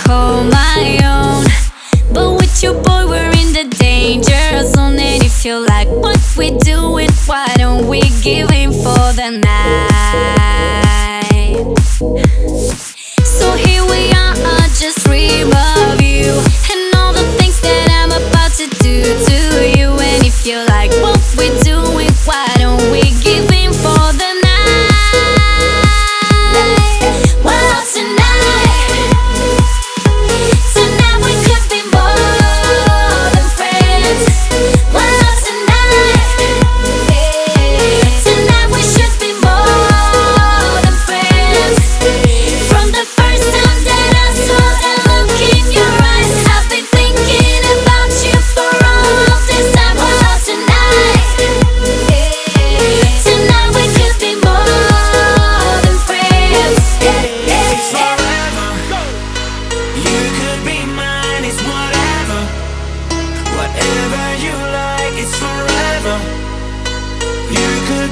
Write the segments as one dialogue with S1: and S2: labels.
S1: call my own. But with your boy, we're in the danger zone. And if you like what we're doing, why don't we give in for the night?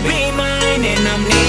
S2: Be mine And I'm